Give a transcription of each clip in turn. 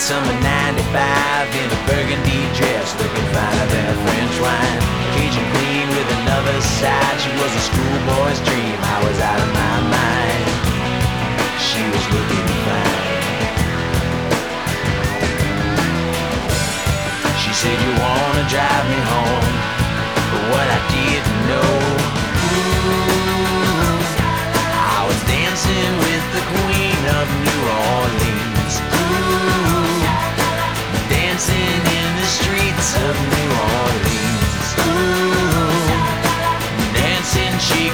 summer 95 in a burgundy dress, looking finer than a French wine. Cajun queen with another side, she was a schoolboy's dream. I was out of my mind. She was looking fine. She said, You wanna drive me home? But what I didn't know,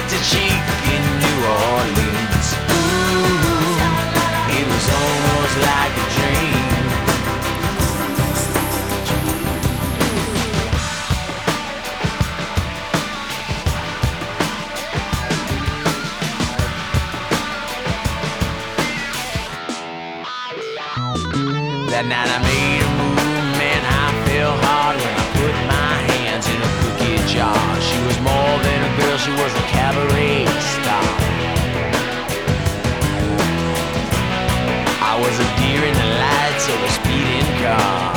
to cheek in New Orleans. Ooh, it was almost like a dream. That night I made a move, man, I fell hard when I put my hands in a cookie jar. She was in the lights of a speeding car.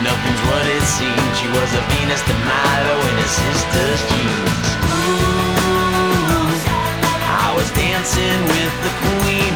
Nothing's what it seems. She was a Venus de Milo in her sister's jeans. Ooh, I was dancing with the queen